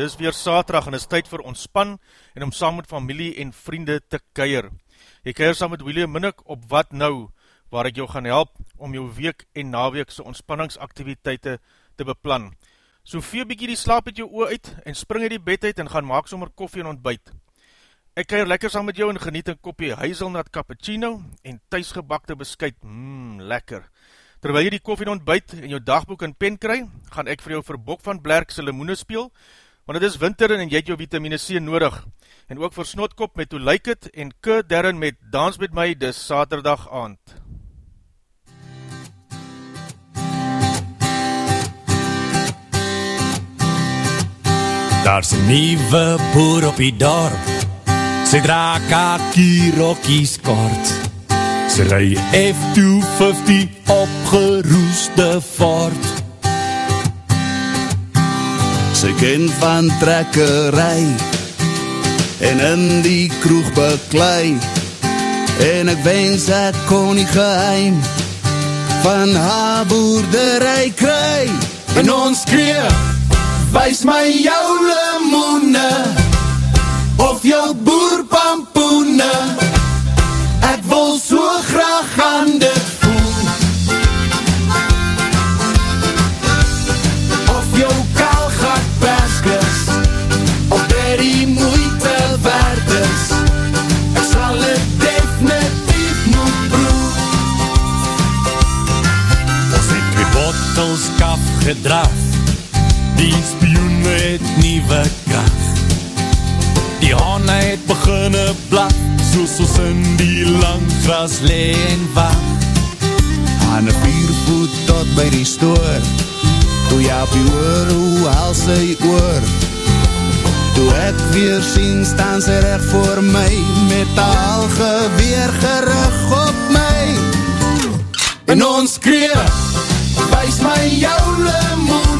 dis weer Saterdag en is tyd vir ontspan en om saam met familie en vriende te kuier. Ek kuier saam met William Minnick op Wat Nou, waar ek jou gaan help om jou week en naweekse ontspanningsaktiviteite te beplan. So vee bykie die slaap uit jou oor uit en spring uit die bed uit en gaan maak sommer koffie en ontbijt. Ek kuier lekker saam met jou en geniet een kopje huiselnat cappuccino en thuisgebakte beskuit. Mmm, lekker. Terwyl jy die koffie en ontbijt en jou dagboek en pen kry, gaan ek vir jou vir Bok van Blerk sy limoene speel, want het is winter en jy het jou vitamine C nodig. En ook vir Snotkop met Hoe Like It en Kurt Darren met Dans met my dis Saterdag aand. Daar's 'n nuwe boer op die dorp. Sy dra kakie rokkies kort. Sy ry F250 opgeroeste Ford. Sy ken van trekkery en in die kroeg beklei en ek wens ek kon die geheim van haar boerdery kry. En ons skree wys my jou limoene of jou boerpampoene. Ek wil so graag aan dit gedraf. Die spioen het nieuwe kracht. Die honne het beginne blak, soos ons in die lang gras leen wacht. aan een viervoet tot by die stoor toe jy op die oor, hoe haal sy oor toe ek weer sien staan sy recht voor my met al geweer gerig op my en ons skree wys my jou limoene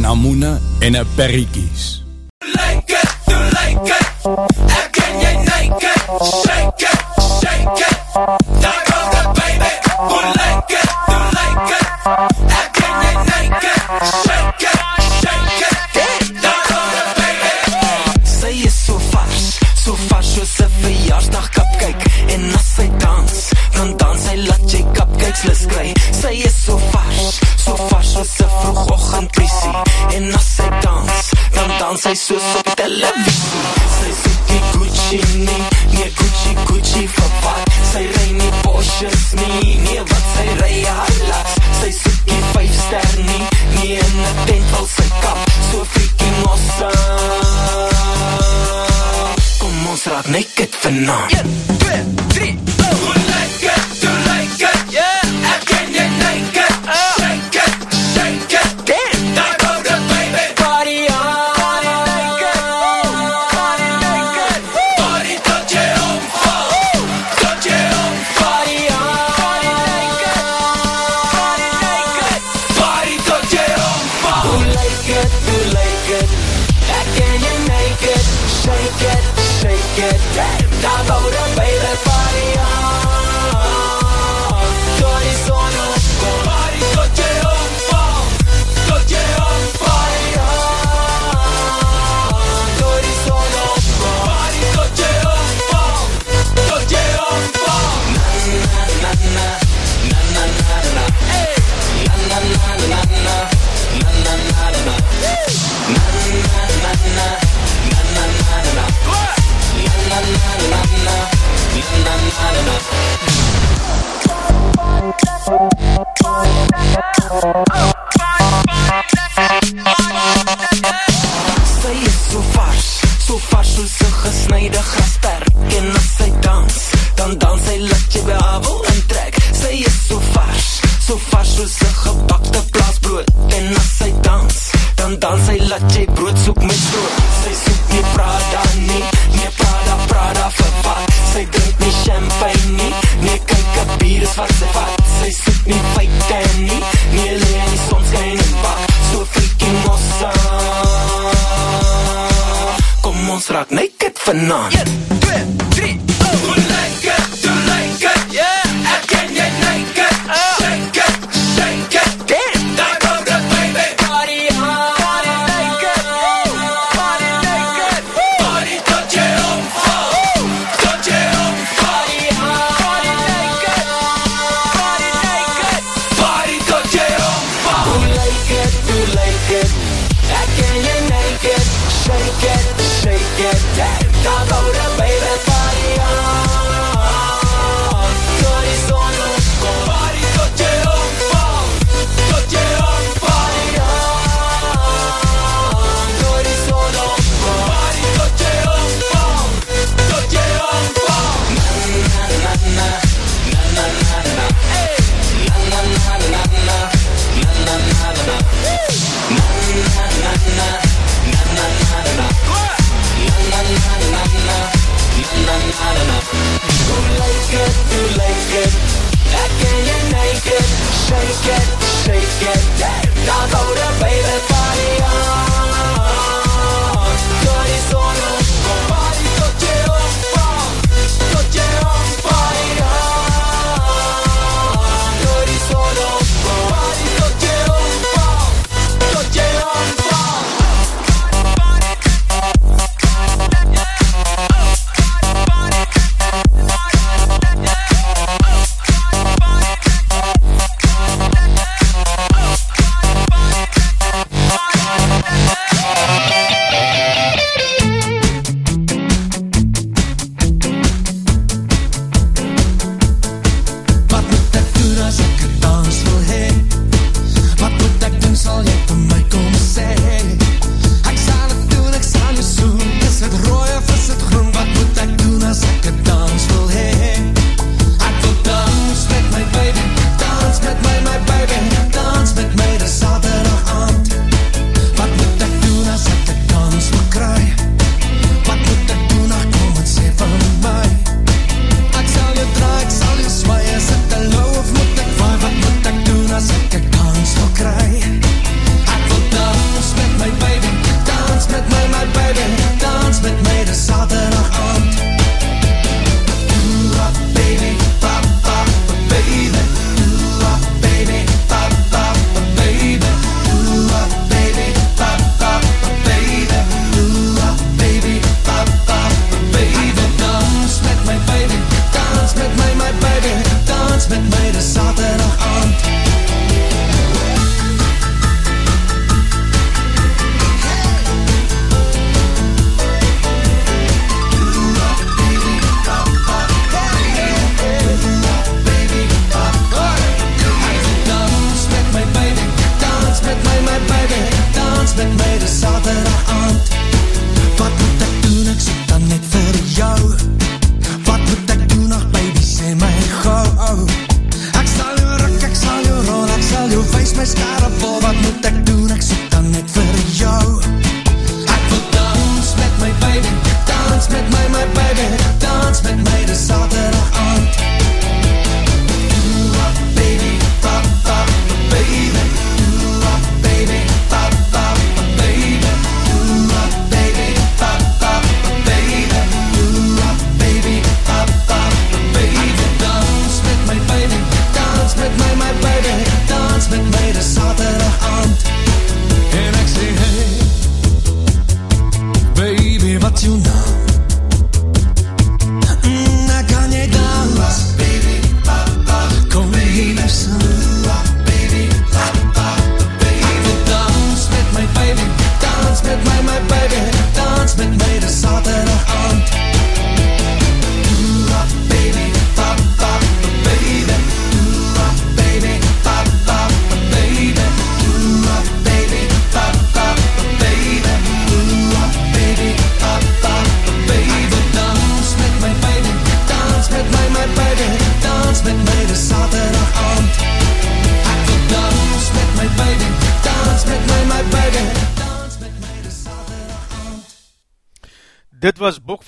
Carnamuna en een perikkie. Freaky in the penthouse se kap So freaky awesome. Kom ons raak naked vanavond 1, 2, 3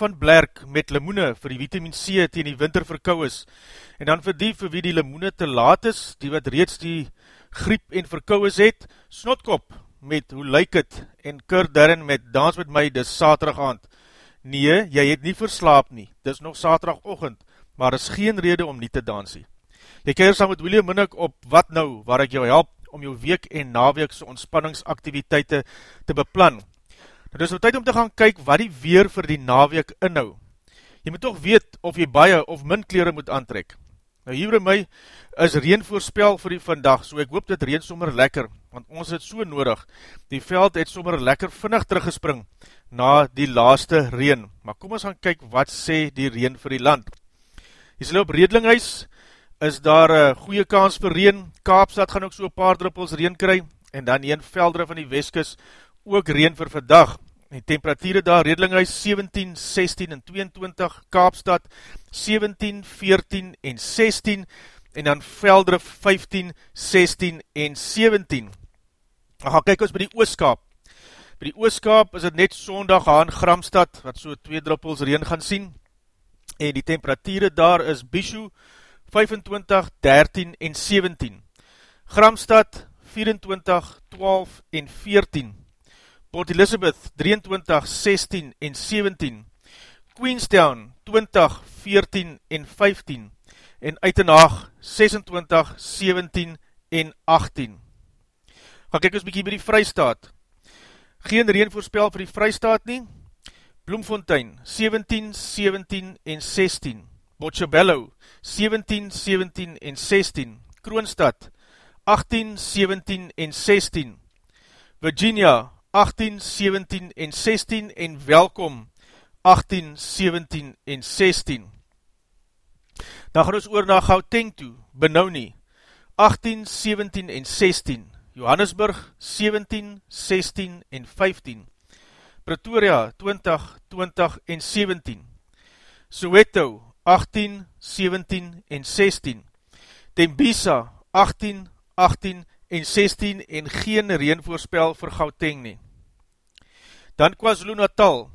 van Blerk met limoene vir die vitamine C teen die winter verkou is. En dan vir die vir wie die limoene te laat is, die wat reeds die griep en verkou is het, Snotkop met Hoe Lyk Het en Kurt Darren met Dans met my dis saterdag aand. Nee, jy het nie verslaap nie, dis nog saterdag ochend, maar is geen rede om nie te dansie. Jy keer saam met William Minnick op Wat Nou, waar ek jou help om jou week en naweekse ontspanningsaktiviteite te beplan. Dis nou tyd om te gaan kyk wat die weer vir die naweek inhou. Jy moet toch weet of jy baie of min kleren moet aantrek. Nou hier by my is reen voorspel vir die vandag, so ek hoop dit reen sommer lekker, want ons het so nodig. Die veld het sommer lekker vinnig teruggespring na die laaste reen. Maar kom ons gaan kyk wat sê die reen vir die land. Jy sal op Redlinghuis, is daar een goeie kans vir reen, Kaapstad gaan ook so paar druppels reen kry, en dan een veldere van die Weskus, ook reen vir vandag. Die temperatuur daar, Redlinghuis 17, 16 en 22, Kaapstad 17, 14 en 16, en dan veldere 15, 16 en 17. Dan gaan kyk ons by die Ooskaap. By die Ooskaap is het net sondag aan Gramstad, wat so twee druppels reen gaan sien, en die temperatuur daar is Bishu 25, 13 en 17, Gramstad 24, 12 en 14, Port Elizabeth 23, 16 en 17, Queenstown 20, 14 en 15, en Uitenhaag 26, 17 en 18. Ga kyk ons bykie by die Vrystaat. Geen reen voorspel vir die Vrystaat nie. Bloemfontein 17, 17 en 16, Bochebello 17, 17 en 16, Kroonstad 18, 17 en 16, Virginia 18, 17 en 16 en welkom. 18, 17 en 16. Dan gaan ons oor na Gauteng toe, Benoni 18, 17 en 16, Johannesburg 17, 16 en 15, Pretoria 20, 20 en 17, Soweto 18, 17 en 16, Tembisa 18, 18 en 16 en geen reenvoorspel vir Gauteng nie. Dan KwaZulu Natal.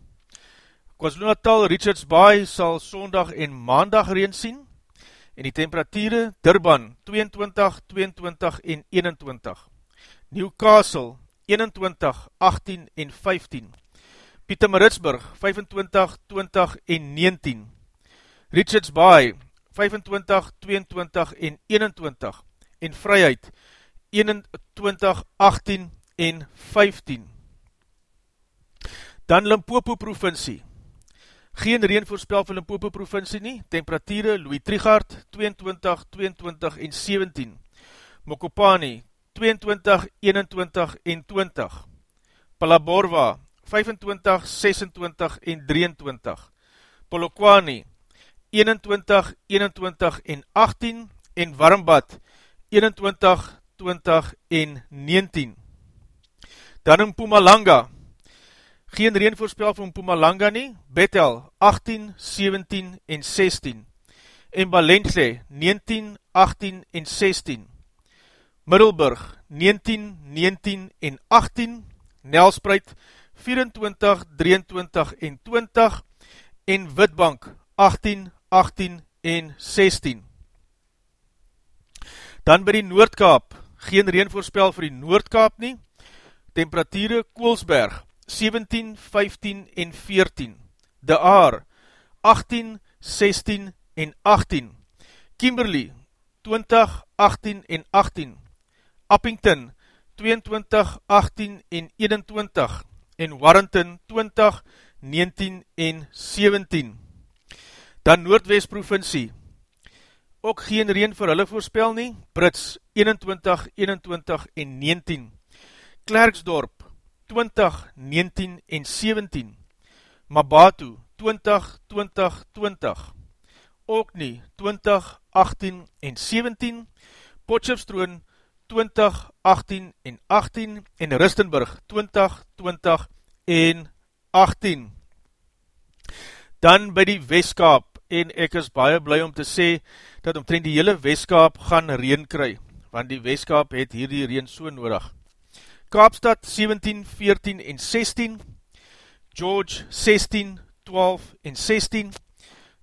KwaZulu Natal, Richards Bay sal sondag en maandag reen sien en die temperatuur Durban 22, 22 en 21. Newcastle 21, 18 en 15. Pietermaritzburg 25, 20 en 19. Richards Bay 25, 22 en 21 en Vryheid 21, 18 en 15. Dan Limpopo provincie. Geen reen voorspel vir Limpopo provincie nie. Temperatuur Louis Trigard 22, 22 en 17. Mokopani 22, 21 en 20. Palaborwa 25, 26 en 23. Polokwane 21, 21 en 18 en Warmbad 21, 20 en 19. Dan in Pumalanga, geen reenvoorspel van Pumalanga nie, Bethel 18, 17 en 16. En Balentle 19, 18 en 16. Middelburg 19, 19 en 18, Nelspreid 24, 23 en 20 en Witbank 18, 18 en 16. Dan by die Noordkaap, geen reenvoorspel vir die Noordkaap nie, temperatuur Koolsberg 17, 15 en 14, De Aar 18, 16 en 18, Kimberley 20, 18 en 18, Uppington 22, 18 en 21 en Warrington 20, 19 en 17. Dan Noordwest provincie, ook geen reen vir hulle voorspel nie, Brits 21, 21 en 19, Klerksdorp 20, 19 en 17, Mabatu 20, 20, 20, ook nie 20, 18 en 17, Potchefstroon 20, 18 en 18 en Ristenburg 20, 20 en 18. Dan by die Westkaap en ek is baie bly om te sê dat omtrent die hele Westkaap gaan reen kry, want die Westkaap het hierdie reen so nodig. Kaapstad 17, 14 en 16, George 16, 12 en 16,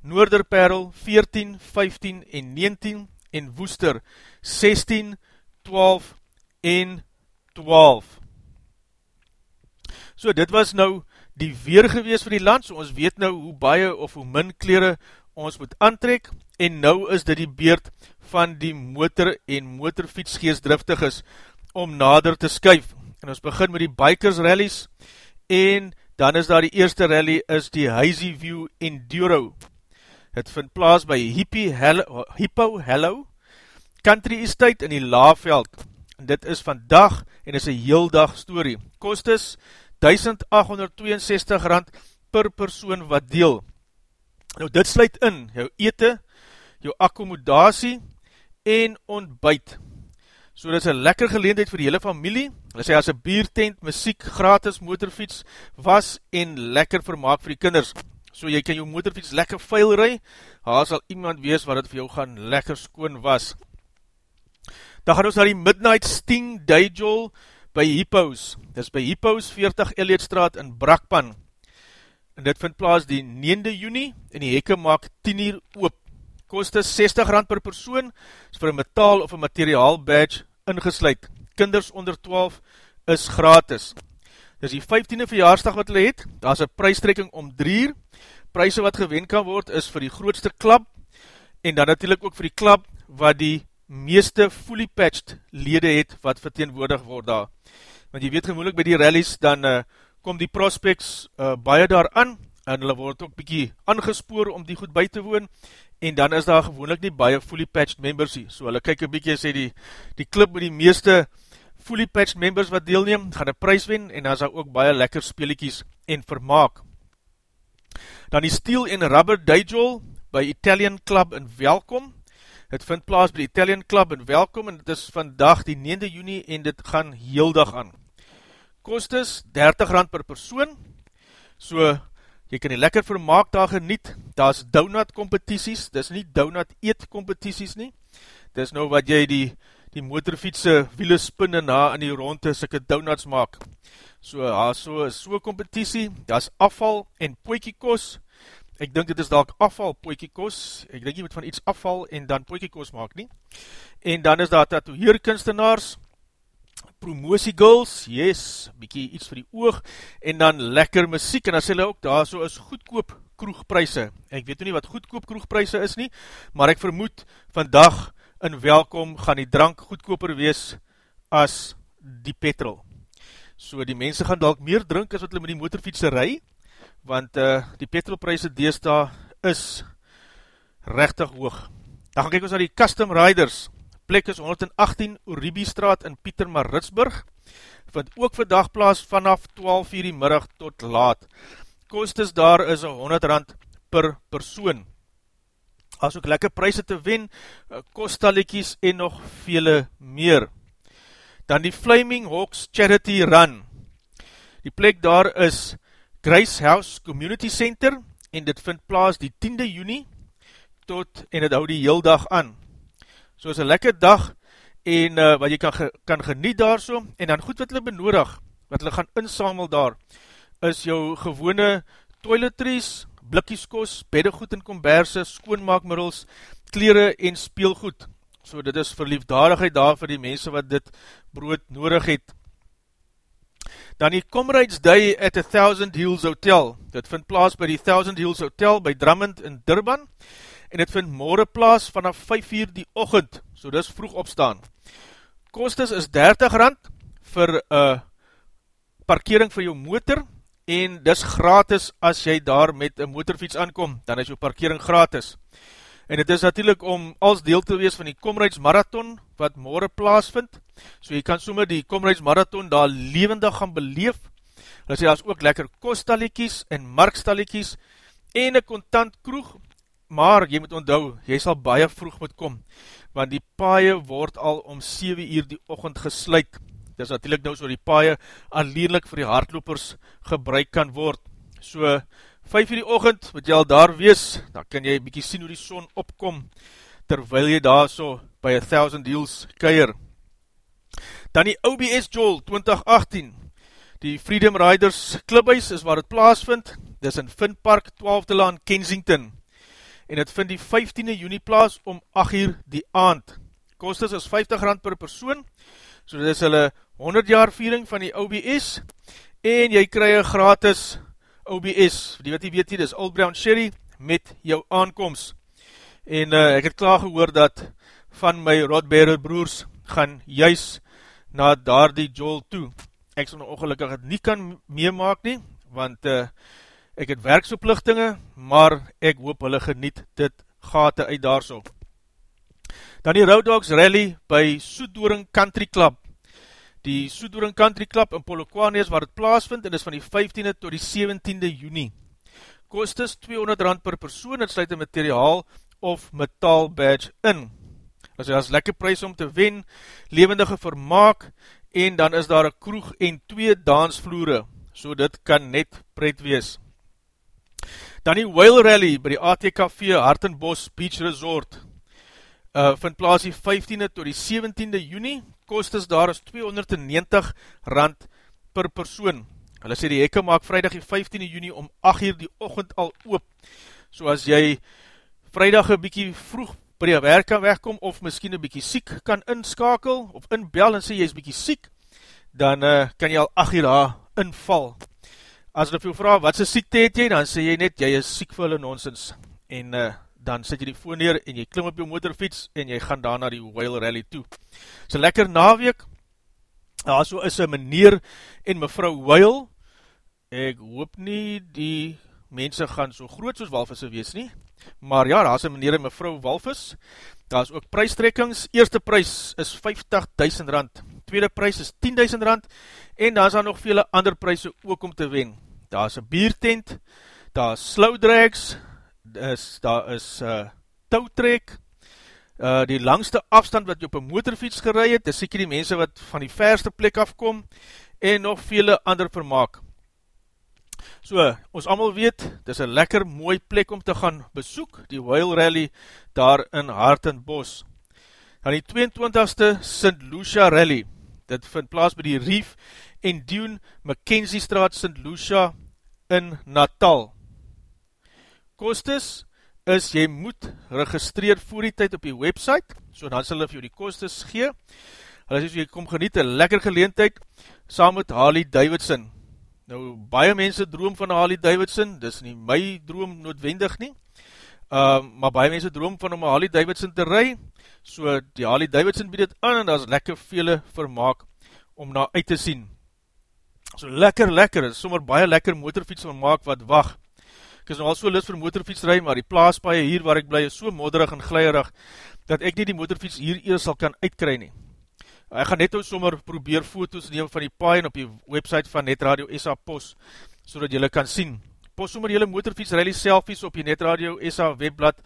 Noorderperl 14, 15 en 19 en Woester 16, 12 en 12. So dit was nou die weer gewees vir die land, so ons weet nou hoe baie of hoe min kleren ons moet aantrek, en nou is dit die beurt van die motor en motorfiets geestdriftig is, om nader te skuif. En ons begin met die bikers rallies, en dan is daar die eerste rally, is die Hazy View Enduro. Het vind plaas by Hippie Hello, Hippo Hello, Country Estate in die Laaveld, en dit is vandag en is een heel dag story. Kost is 1862 rand per persoon wat deel. Nou dit sluit in jou ete, jou accommodatie en ontbijt. So dit is een lekker geleendheid vir die hele familie, hulle sê as een biertent, muziek, gratis motorfiets, was en lekker vermaak vir die kinders. So jy kan jou motorfiets lekker veil rui, daar sal iemand wees wat het vir jou gaan lekker skoon was. Dan gaan ons na die Midnight Sting Dijol by Hippos. Dit is by Hippos, 40 Elliotstraat in Brakpan. En dit vind plaas die 9de juni en die hekke maak 10 uur oop. Kost is 60 rand per persoon, is vir een metaal of een materiaal badge ingesluid. Kinders onder 12 is gratis. Dit is die 15e verjaarsdag wat hulle het, daar is een prijstrekking om 3 uur. Prijse wat gewen kan word is vir die grootste klap, en dan natuurlijk ook vir die klap wat die meeste fully patched lede het wat verteenwoordig word daar. Want jy weet gemoelik by die rallies, dan uh, kom die prospects uh, baie daar aan, en hulle word ook bykie aangespoor om die goed by te woon, en dan is daar gewoonlik nie baie fully patched members hier. So hulle kyk een bykie en sê die, die club met die meeste fully patched members wat deelneem, gaan een prijs wen, en dan is daar ook baie lekker speeliekies en vermaak. Dan die Steel en Rubber Dijol by Italian Club in Welkom, Het vind plaas by die Italian Club in Welkom en dit is vandag die 9de juni en dit gaan heel dag aan. Kost is 30 rand per persoon, so jy kan die lekker vermaak daar geniet, daar is donut competities, dit is nie donut eet competities nie, dit is nou wat jy die, die motorfietse wiele spinne na in die ronde sikke donuts maak. So, daar is so, so competitie, daar is afval en poekiekos, Ek dink dit is dalk afval poekiekos, ek dink jy moet van iets afval en dan poekiekos maak nie. En dan is daar tatoeheer kunstenaars, promosie girls, yes, bykie iets vir die oog, en dan lekker muziek, en dan sê hulle ook, daar so is goedkoop kroegpryse. Ek weet nie wat goedkoop kroegpryse is nie, maar ek vermoed, vandag in welkom gaan die drank goedkoper wees as die petrol. So die mense gaan dalk meer drink as wat hulle met die motorfietse rij, want uh, die petrolprijse deesda is rechtig hoog. Dan gaan kyk ons na die Custom Riders, plek is 118 Uribe straat in Pieter Maritsburg, vind ook vir dagplaas vanaf 12 uur die middag tot laat. Kost is daar is 100 rand per persoon. As ook lekker prijse te wen, eh, kostaliekies en nog vele meer. Dan die Flaming Hawks Charity Run. Die plek daar is Grace House Community Center en dit vind plaas die 10de juni tot en het hou die heel dag aan. So is een lekker dag en uh, wat jy kan, ge, kan geniet daar so, en dan goed wat hulle benodig, wat hulle gaan insamel daar, is jou gewone toiletries, blikkieskoos, beddegoed en komberse, skoonmaakmiddels, kleren en speelgoed. So dit is verliefdadigheid daar vir die mense wat dit brood nodig het. Dan die Comrades Day at the Thousand Hills Hotel. Dit vind plaas by die Thousand Hills Hotel by Drummond in Durban. En dit vind morgen plaas vanaf 5 uur die ochend. So dis vroeg opstaan. Kostes is 30 rand vir uh, parkering vir jou motor. En dis gratis as jy daar met een motorfiets aankom. Dan is jou parkering gratis. En het is natuurlijk om als deel te wees van die Comrades Marathon wat morgen plaas vind. So jy kan sommer die Comrades Marathon daar levendig gaan beleef. Hulle sê, daar is ook lekker kostaliekies en markstaliekies en een kontant kroeg. Maar jy moet onthou, jy sal baie vroeg moet kom, want die paie word al om 7 uur die ochend gesluit. Dit is natuurlijk nou so die paie alleenlik vir die hardlopers gebruik kan word. So, 5 uur die ochend, moet jy al daar wees, dan kan jy bykie sien hoe die son opkom, terwyl jy daar so by 1000 deals keier. Dan die OBS Joel 2018, die Freedom Riders Clubhuis is waar het plaas vind, dit is in Finpark 12de Laan Kensington, en het vind die 15e juni plaas om 8 uur die aand. Kostes is 50 rand per persoon, so dit is hulle 100 jaar viering van die OBS, en jy krij een gratis OBS, die wat jy weet hier, dis Old Brown Sherry, met jou aankomst. En uh, ek het klaar gehoor dat van my Rodbearer broers gaan juist na daar die Joel toe. Ek sal nou ongelukkig het nie kan meemaak nie, want uh, ek het werksoplichtinge, maar ek hoop hulle geniet dit gate uit daar so. Dan die Road Dogs Rally by Soedoring Country Club die Soedoring Country Club in Polokwane is waar het plaasvind en is van die 15e tot die 17e juni. Kost is 200 rand per persoon, het sluit een materiaal of metaal badge in. As jy as lekker prijs om te wen, levendige vermaak en dan is daar een kroeg en twee dansvloere, so dit kan net pret wees. Dan die Whale Rally by die ATKV Hartenbos Beach Resort uh, vind plaas die 15e tot die 17e juni, kostes daar is 290 rand per persoon. Hulle sê die hekke maak vrijdag die 15e juni om 8 uur die ochend al oop. So as jy vrijdag een bykie vroeg by die werk kan wegkom, of miskien een bykie siek kan inskakel, of inbel en sê jy is bykie siek, dan uh, kan jy al 8 uur daar inval. As hulle veel vraag, wat sy siekte het jy, dan sê jy net, jy is siek vir hulle nonsens. En uh, dan sit jy die foon neer en jy klim op jou motorfiets en jy gaan daar na die Whale Rally toe. So lekker naweek, daar so is een meneer en mevrou Whale, ek hoop nie die mense gaan so groot soos walvisse wees nie, maar ja, daar is een meneer en mevrou walvis, daar is ook prijstrekkings, eerste prijs is 50.000 rand, tweede prijs is 10.000 rand, en daar is daar nog vele ander prijse ook om te wen. Daar is een biertent, daar is slow drags, is, daar is uh, touwtrek, uh, die langste afstand wat jy op een motorfiets gerei het, dis seker die mense wat van die verste plek afkom, en nog vele ander vermaak. So, ons allemaal weet, dis een lekker mooi plek om te gaan besoek, die Whale Rally daar in Hartenbos. Dan die 22ste St. Lucia Rally, dit vind plaas by die Reef en Dune Mackenzie straat St. Lucia in Natal kostes is, jy moet registreer voor die tyd op die website, so dan sal hulle vir jou die kostes gee. Hulle sê, so jy kom geniet een lekker geleentheid, saam met Harley Davidson. Nou, baie mense droom van Harley Davidson, dis nie my droom noodwendig nie, uh, maar baie mense droom van om Harley Davidson te rij, so die Harley Davidson bied het aan, en daar is lekker vele vermaak om na uit te sien. So lekker, lekker, is sommer baie lekker motorfiets vermaak wat wacht, ek is nogal so lust vir motorfietsrij, maar die plaaspaie hier waar ek bly is so modderig en glijerig, dat ek nie die motorfiets hier eers sal kan uitkry nie. Ek gaan net ook sommer probeer foto's neem van die paie op die website van Netradio SA Pos, so dat jylle kan sien. Pos sommer jylle motorfietsrally selfies op die Netradio SA webblad,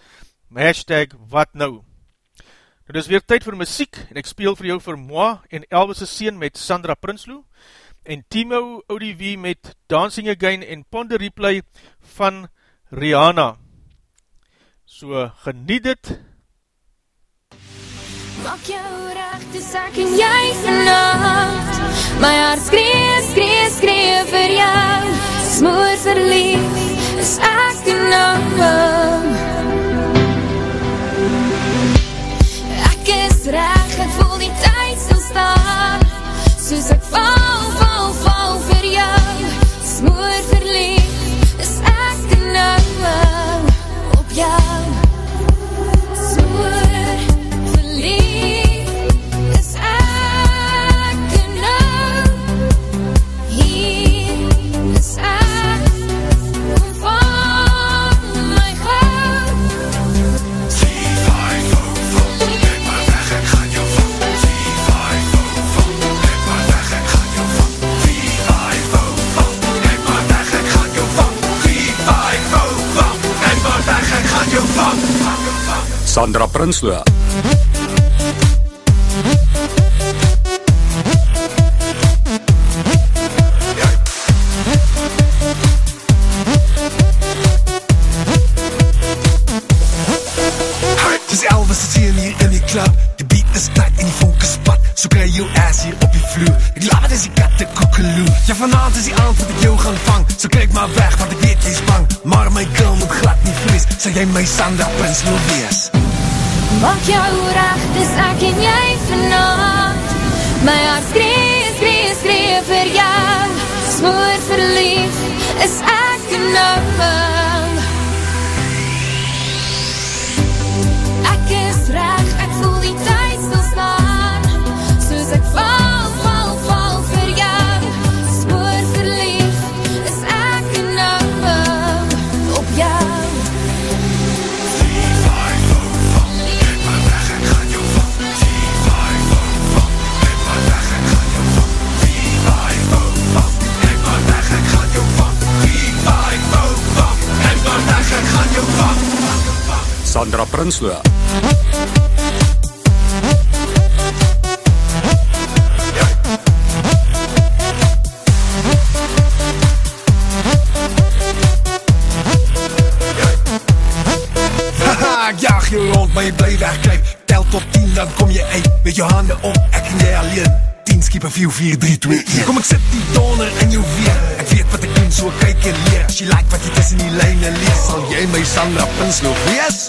hashtag wat nou. Nou dis weer tyd vir muziek, en ek speel vir jou vir Moa en Elvis' sien met Sandra Prinsloo, en Timo ODV met Dancing Again en Ponder Replay van Rihanna. So geniet het. Maak jou recht, dis ek en jy vannacht My hart skree, skree, skree vir jou Smoor verlief, is ek en Ek is recht, ek voel die tyd stil staan Soos ek val, is pad So kry jou ass hier op die vloer. Ek laat is die katte koekeloe Ja vanavond is die aand wat ek jou gaan vang. So kyk maar weg want ek weet jy is bang. Maar my girl Sal jy my Sandra Prins wil wees. Maak jou recht, dis ek en jy vanavond My hart skree, skree, skree vir jou. Smoor verlief, is ek en nou Ek is recht, ek voel die tyd stil staan. Soos ek val, Sandra Prinsloo. Jaag jou rond, maar jy bly wegkryp Tel tot 10, dan kom jy uit Met jou hande op, ek en jy alleen. 10 skiep 4, 4, 3, 2, 1 Kom ek sit die donder in jou weer. Ek weet wat ek doen, so kyk en leer. As jy like wat jy tussen die lijne lees Sal jy my Sandra Pinslow wees?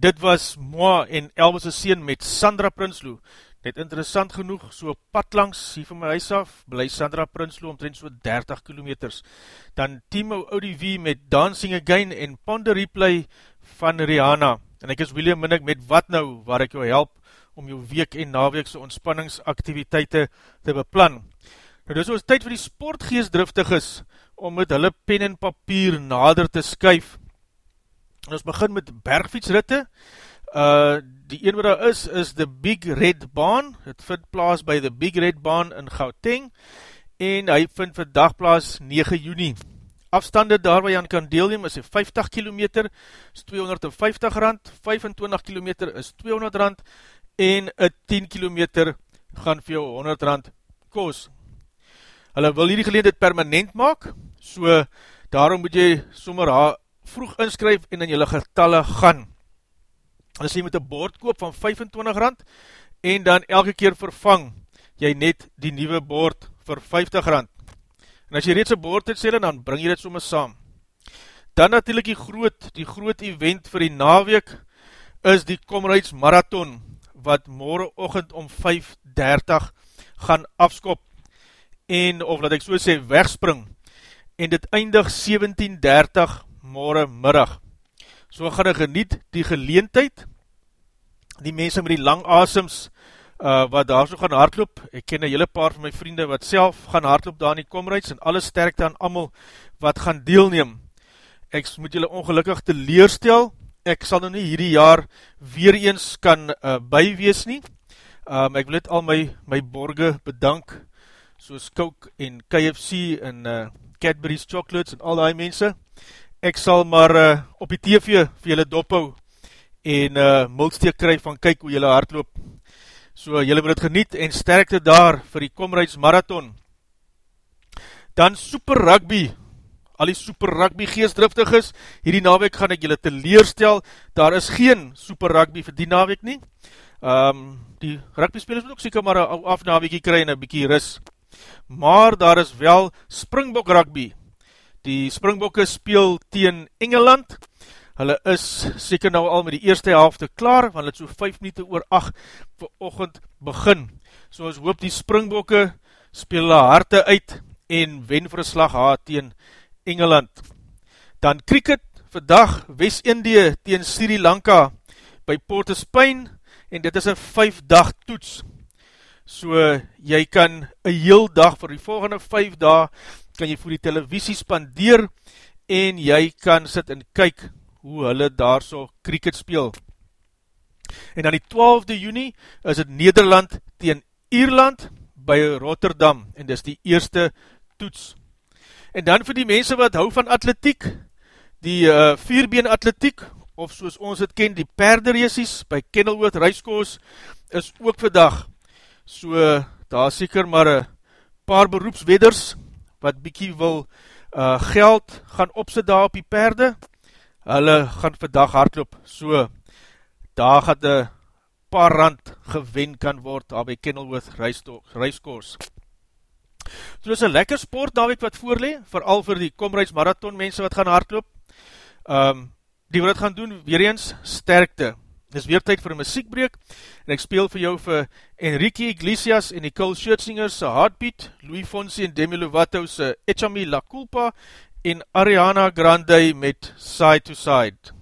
Dit was Moa en Elvis' seen met Sandra Prinsloo. Net interessant genoeg, so pad langs hier van my huis af, bly Sandra Prinsloo omtrent so 30 kilometers. Dan Timo ODV met Dancing Again en Ponder Replay van Rihanna. En ek is William Minnick met Wat Nou, waar ek jou help om jou week en naweekse ontspanningsaktiviteite te beplan. Nou dis ons tyd vir die sportgeestdriftig is, om met hulle pen en papier nader te skuif. En ons begin met bergfietsritte. Uh, die een wat daar is, is the Big Red Baan. Het vind plaas by the Big Red Baan in Gauteng. En hy vind vandag plaas 9 juni. Afstande daar waar jy aan kan deelneem is 50 km, is 250 rand, 25 km is 200 rand, en 10 km gaan vir jou 100 rand koos. Hulle wil hierdie geleendheid permanent maak, so daarom moet jy sommer vroeg inskryf en in julle getalle gaan. Sê jy moet een bord koop van 25 rand en dan elke keer vervang jy net die nieuwe bord vir 50 rand. En as jy reeds een bord het sê, dan bring jy dit sommer saam. Dan natuurlijk die groot, die groot event vir die naweek is die Comrades Marathon wat morgenochtend om 5.30 gaan afskop en, of laat ek so sê, wegspring en dit eindig 17.30 morgen middag. So gaan ek geniet die geleentheid, die mense met die lang asems, uh, wat daar so gaan hardloop, ek ken een hele paar van my vriende wat self gaan hardloop daar in die komreids, en alle sterkte aan amal wat gaan deelneem. Ek moet julle ongelukkig te leerstel, ek sal nou nie hierdie jaar weer eens kan uh, bywees nie, um, ek wil net al my, my borge bedank, soos Coke en KFC en uh, Cadbury's Chocolates en al die mense. Ek sal maar uh, op die TV vir julle dophou en uh, multsteek kry van kyk hoe julle hardloop. So julle moet het geniet en sterkte daar vir die Comrades Marathon. Dan Super Rugby, al die Super Rugby geestdriftig is, hierdie naweek gaan ek julle teleerstel, daar is geen Super Rugby vir die naweek nie. Um, die rugby spelers moet ook seker maar een afnaweekie kry en een bykie ris. Maar daar is wel Springbok Rugby. Die Springbokke speel teen Engeland, Hulle is seker nou al met die eerste helfte klaar, want het so 5 minuten oor 8 vir ochend begin. So ons hoop die springbokke speel hulle harte uit en wen vir een slag haar teen Engeland. Dan cricket, vandag West-Indie teen Sri Lanka by Port Spain en dit is een 5 dag toets. So jy kan een heel dag vir die volgende 5 dag kan jy voor die televisie spandeer en jy kan sit en kyk hoe hulle daar so cricket speel. En dan die 12de juni is het Nederland tegen Ierland by Rotterdam en dis die eerste toets. En dan vir die mense wat hou van atletiek, die uh, vierbeen atletiek, of soos ons het ken, die perdereesies by Kenilworth Reiskoos, is ook vandag. So, daar seker maar een paar beroepswedders, wat bykie wil uh, geld gaan opsit daar op die perde, hulle gaan vandag hardloop, so daar gaat een paar rand gewen kan word daar by Kenilworth Reiskoors. So is een lekker sport David wat voorlee, vooral vir die Komreids Marathon mense wat gaan hardloop. Um, die wat gaan doen, weer eens, sterkte. Dit is weer tyd vir een muziekbreek, en ek speel vir jou vir Enrique Iglesias en Nicole Scherzinger se Heartbeat, Louis Fonsi en Demi Lovato se Echami La Culpa, en Ariana Grande met Side to Side.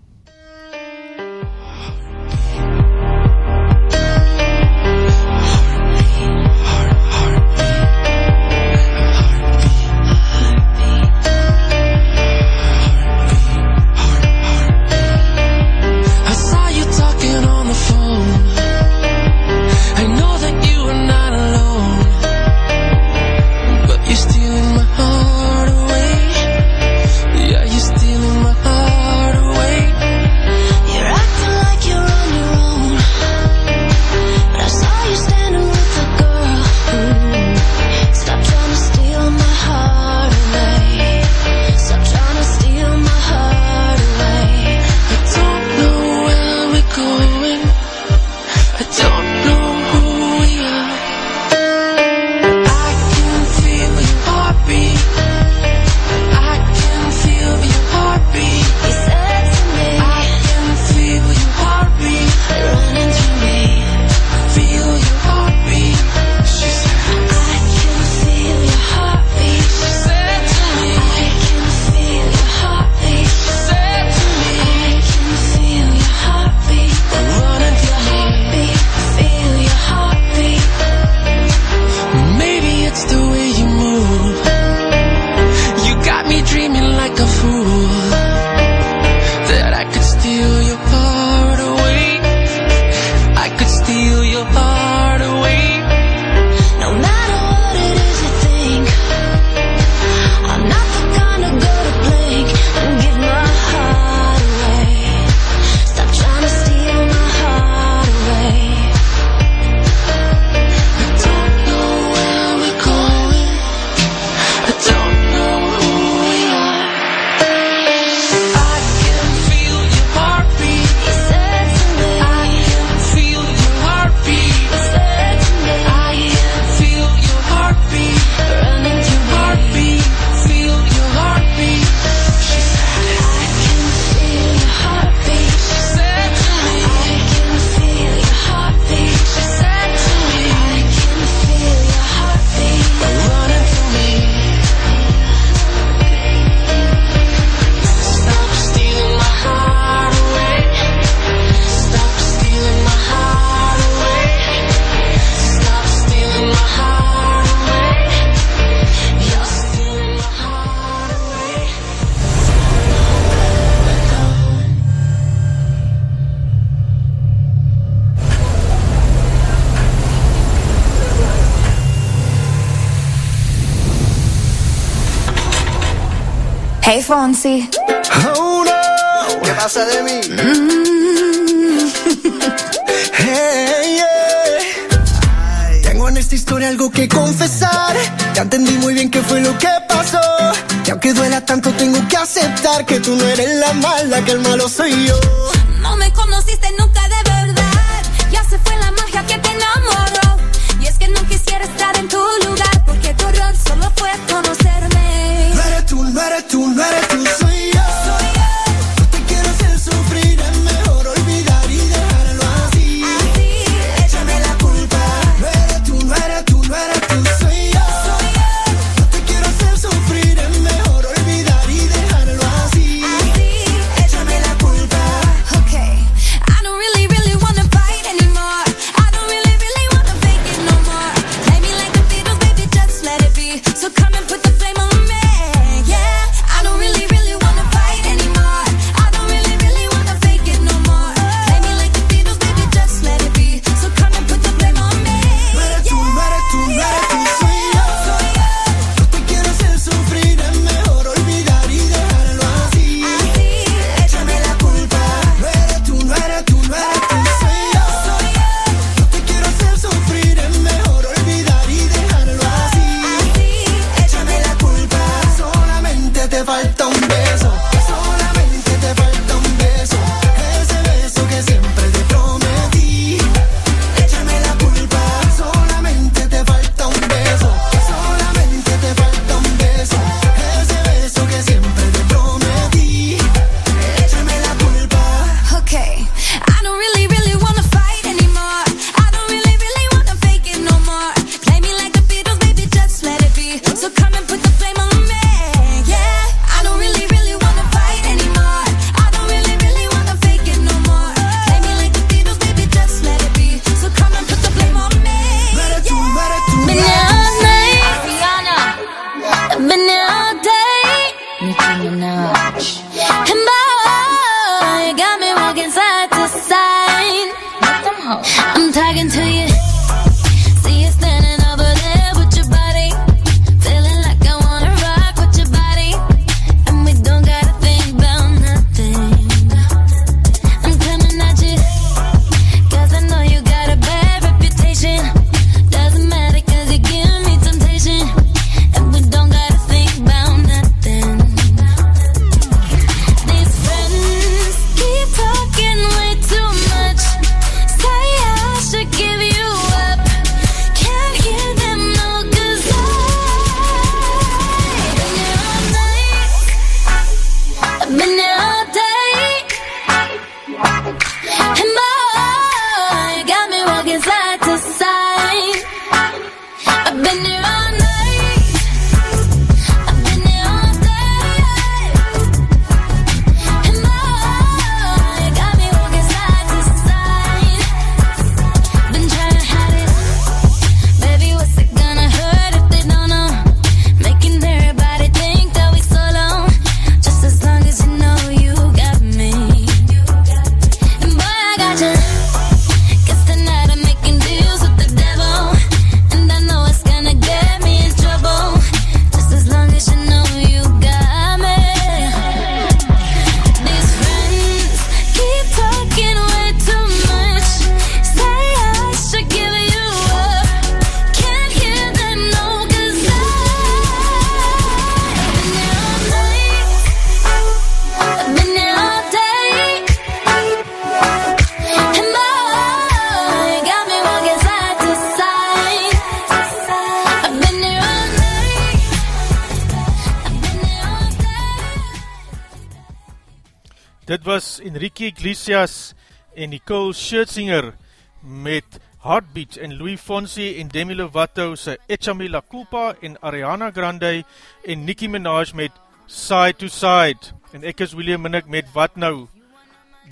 Iglesias en Nicole Schertzinger met Heartbeats en Louis Fonsi en Demi Lovato sy Echami La Culpa en Ariana Grande en Nicki Minaj met Side to Side en ek is William Minnick met Wat Nou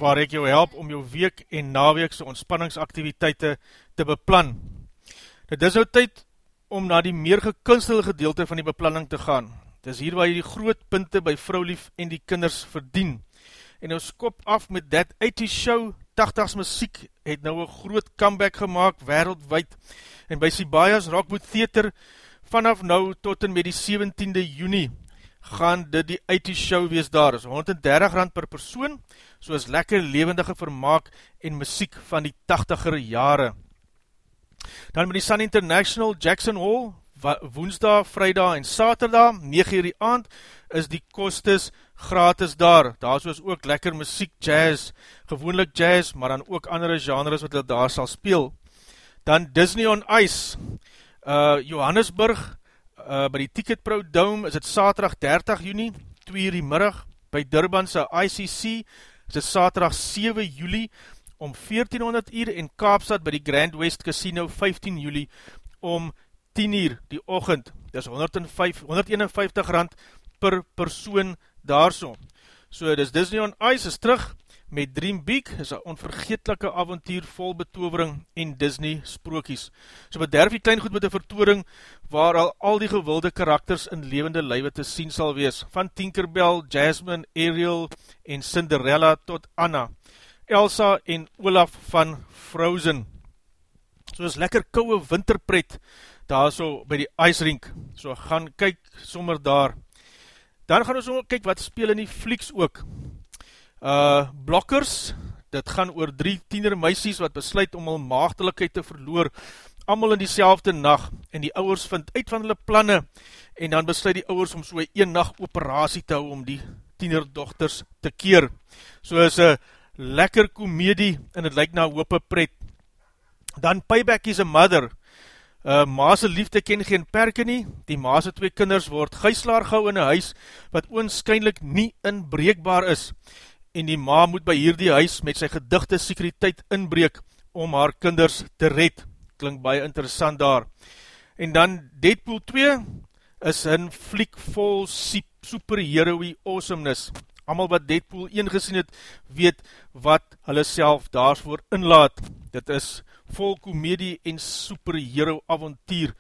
waar ek jou help om jou week en naweekse ontspanningsaktiviteite te beplan. Dit is nou tyd om na die meer gekunstelde gedeelte van die beplanning te gaan. Dit is hier waar jy die groot punte by vroulief en die kinders verdien en ons kop af met That 80's Show, 80's muziek, het nou een groot comeback gemaakt wereldwijd, en by Sibayas Rockwood Theater, vanaf nou tot en met die 17de juni, gaan dit die 80's Show wees daar, is 130 rand per persoon, soos lekker levendige vermaak en muziek van die 80er jare. Dan met die Sun International Jackson Hall, woensdag, vrijdag en saterdag, 9 uur die aand, is die kostes gratis daar. Daar is ook lekker muziek, jazz, gewoonlik jazz, maar dan ook andere genres wat hulle daar sal speel. Dan Disney on Ice, uh, Johannesburg, uh, by die Ticket Pro Dome, is het saterdag 30 juni, 2 uur die middag, by Durbanse ICC, is het saterdag 7 juli, om 1400 uur, en Kaapstad by die Grand West Casino, 15 juli, om 10 uur die ochend, dis 105, 151 rand per persoon daarso. So, dis Disney on Ice is terug met Dream Beak, is een onvergeetlike avontuur vol betovering en Disney sprookies. So bederf die klein goed met die vertooring waar al al die gewilde karakters in levende luive te sien sal wees, van Tinkerbell, Jasmine, Ariel en Cinderella tot Anna, Elsa en Olaf van Frozen. So is lekker kouwe winterpret daar so by die ice rink, so gaan kyk sommer daar, Dan gaan ons ook kyk wat speel in die flieks ook. Uh, blokkers, dit gaan oor drie tiener meisies wat besluit om al maagdelikheid te verloor, allemaal in die selfde nacht, en die ouwers vind uit van hulle planne, en dan besluit die ouwers om so een nacht operatie te hou om die tienerdochters te keer. So is een lekker komedie, en het lyk na hoope pret. Dan Payback is a Mother, Uh, maase liefde ken geen perke nie, die maase twee kinders word geislaar gauw in een huis, wat oonskynlik nie inbreekbaar is, en die ma moet by hierdie huis met sy gedigte sekuriteit inbreek, om haar kinders te red, klink baie interessant daar. En dan Deadpool 2 is een fliek vol superheroie awesomeness, amal wat Deadpool 1 gesien het, weet wat hulle self daarvoor inlaat, dit is vol komedie en superhero avontuur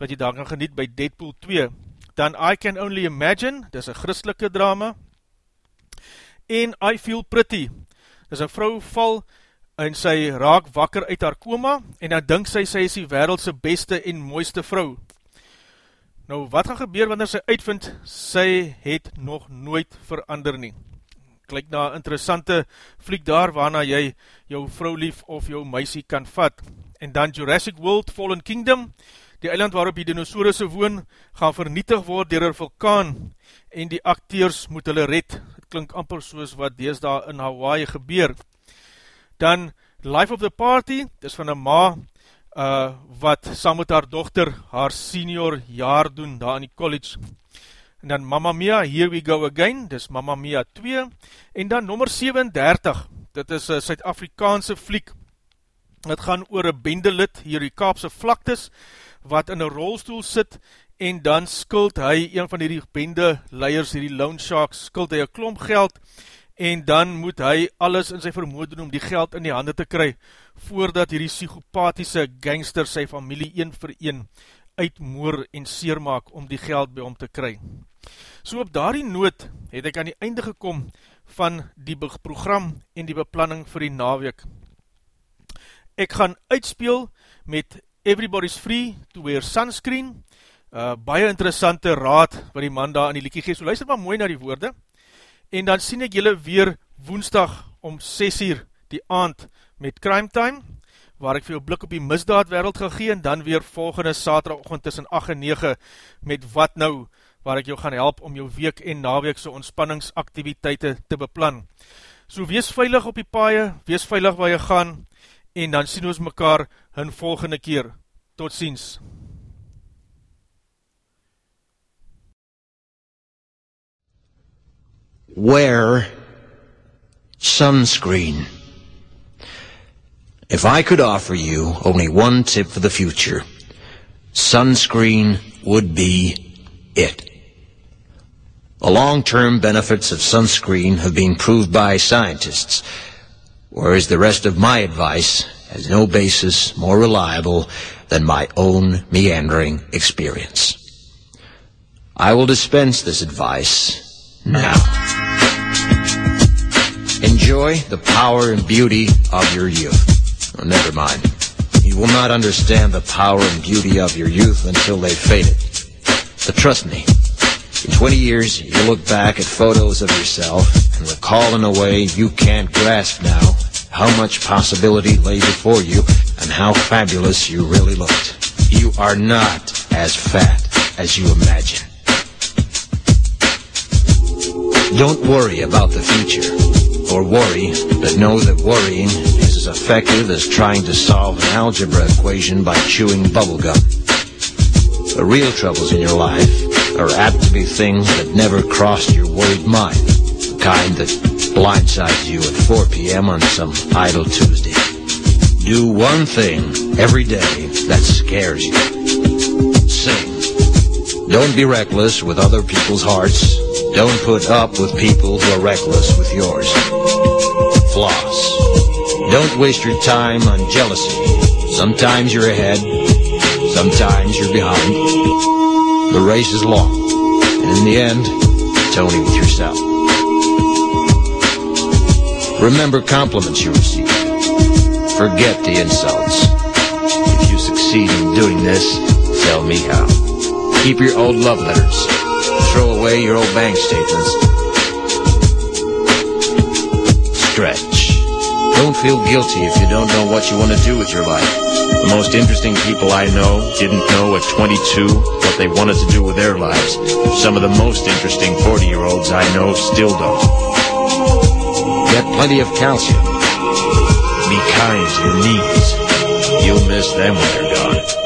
wat jy daar kan geniet by Deadpool 2. Dan I Can Only Imagine, dit is een christelike drama. En I Feel Pretty, dit is een vrou val en sy raak wakker uit haar koma en dan dink sy sy is die wereldse beste en mooiste vrou. Nou wat gaan gebeur wanneer sy uitvind, sy het nog nooit verander nie klik na interessante fliek daar, waarna jy jou vrou lief of jou meisie kan vat. En dan Jurassic World Fallen Kingdom, die eiland waarop die dinosaurusse woon, gaan vernietig word dier een vulkaan, en die acteurs moet hulle red. Het klink amper soos wat dees daar in Hawaii gebeur. Dan Life of the Party, dis van een ma, uh, wat saam met haar dochter haar senior jaar doen, daar in die college, en dan Mamma Mia, Here We Go Again, dis Mamma Mia 2, en dan nummer 37, dit is een Suid-Afrikaanse fliek, het gaan oor een bendelid hier die Kaapse vlaktes, wat in een rolstoel sit, en dan skuld hy, een van die bende leiers, die loan sharks, skuld hy een klomp geld, en dan moet hy alles in sy vermoed doen om die geld in die hande te kry, voordat hierdie psychopathische gangster sy familie een vir een uitmoor en seermaak om die geld by hom te kry. So op daardie noot het ek aan die einde gekom van die program en die beplanning vir die naweek. Ek gaan uitspeel met Everybody's Free to Wear Sunscreen, uh, baie interessante raad wat die man daar in die liekie geef, so luister maar mooi na die woorde, en dan sien ek julle weer woensdag om 6 uur die aand met Crime Time, waar ek vir jou blik op die misdaad wereld gegeen, en dan weer volgende saterdagochtend tussen 8 en 9 met Wat Nou, waar ek jou gaan help om jou week en naweekse ontspanningsaktiviteite te beplan. So wees veilig op die paie, wees veilig waar jy gaan, en dan sien ons mekaar hun volgende keer. Tot ziens. Wear sunscreen. If I could offer you only one tip for the future, sunscreen would be it. The long-term benefits of sunscreen have been proved by scientists, whereas the rest of my advice has no basis more reliable than my own meandering experience. I will dispense this advice now. Enjoy the power and beauty of your youth. Oh, never mind. You will not understand the power and beauty of your youth until they've faded. But trust me, In 20 years, you look back at photos of yourself and recall in a way you can't grasp now how much possibility lay before you and how fabulous you really looked. You are not as fat as you imagine. Don't worry about the future, or worry, but know that worrying is as effective as trying to solve an algebra equation by chewing bubblegum. The real troubles in your life are apt to be things that never crossed your worried mind, the kind that blindsides you at 4 p.m. on some idle Tuesday. Do one thing every day that scares you. Sing. Don't be reckless with other people's hearts. Don't put up with people who are reckless with yours. Floss. Don't waste your time on jealousy. Sometimes you're ahead, sometimes you're behind. The race is long, and in the end, it's only with yourself. Remember compliments you receive. Forget the insults. If you succeed in doing this, tell me how. Keep your old love letters. Throw away your old bank statements. Stretch. Don't feel guilty if you don't know what you want to do with your life. The most interesting people I know didn't know at 22 what they wanted to do with their lives. Some of the most interesting 40 year olds I know still don't. Get plenty of calcium. Be kind to your knees. You'll miss them when they're gone.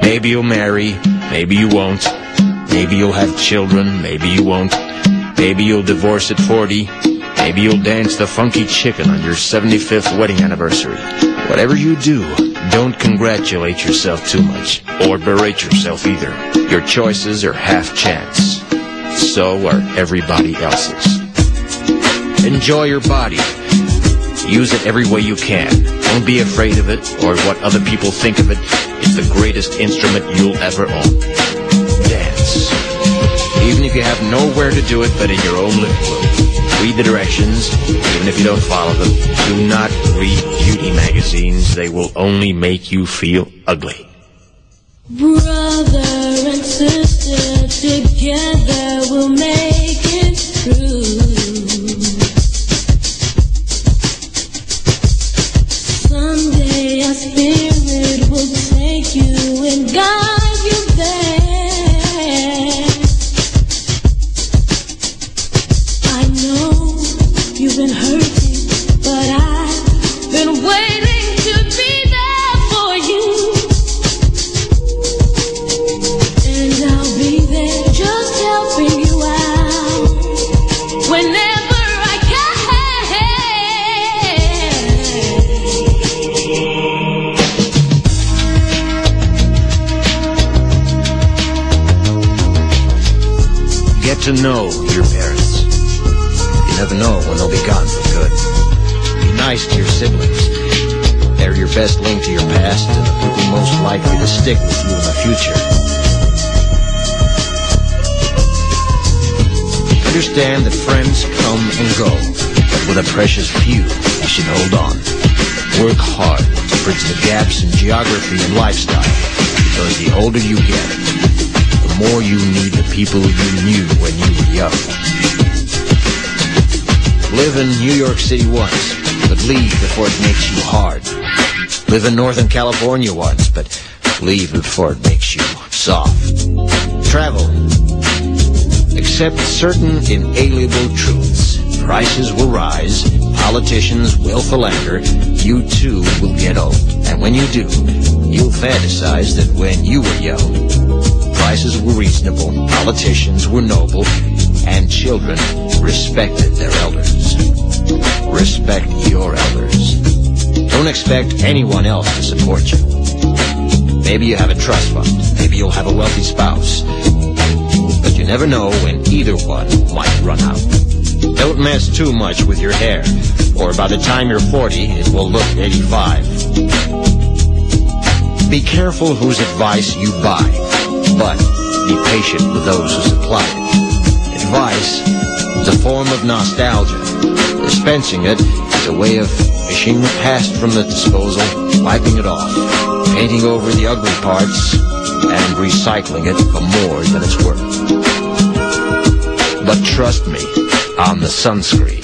Maybe you'll marry, maybe you won't. Maybe you'll have children, maybe you won't. Maybe you'll divorce at 40. Maybe you'll dance the funky chicken on your 75th wedding anniversary. Whatever you do, don't congratulate yourself too much, or berate yourself either. Your choices are half chance. So are everybody else's. Enjoy your body. Use it every way you can. Don't be afraid of it or what other people think of it. It's the greatest instrument you'll ever own. Dance. Even if you have nowhere to do it but in your own living room. Read the directions, even if you don't follow them. Do not read beauty magazines. They will only make you feel ugly. Brother and sister together we'll make it through. Someday a spirit will take you and guide to know your parents. You never know when they'll be gone for good. Be nice to your siblings. They're your best link to your past and the people most likely to stick with you in the future. Understand that friends come and go, but with a precious few, you should hold on. Work hard to bridge the gaps in geography and lifestyle, because the older you get, more you need the people you knew when you were young. Live in New York City once, but leave before it makes you hard. Live in Northern California once, but leave before it makes you soft. Travel. Accept certain inalienable truths. Prices will rise, politicians will philander, you too will get old. And when you do, you'll fantasize that when you were young, prices were reasonable, politicians were noble, and children respected their elders. Respect your elders. Don't expect anyone else to support you. Maybe you have a trust fund. Maybe you'll have a wealthy spouse. But you never know when either one might run out. Don't mess too much with your hair, or by the time you're 40, it will look 85. Be careful whose advice you buy, but be patient with those who supply it. Advice is a form of nostalgia. Dispensing it is a way of fishing the past from the disposal, wiping it off, painting over the ugly parts, and recycling it for more than it's worth. But trust me on the sunscreen.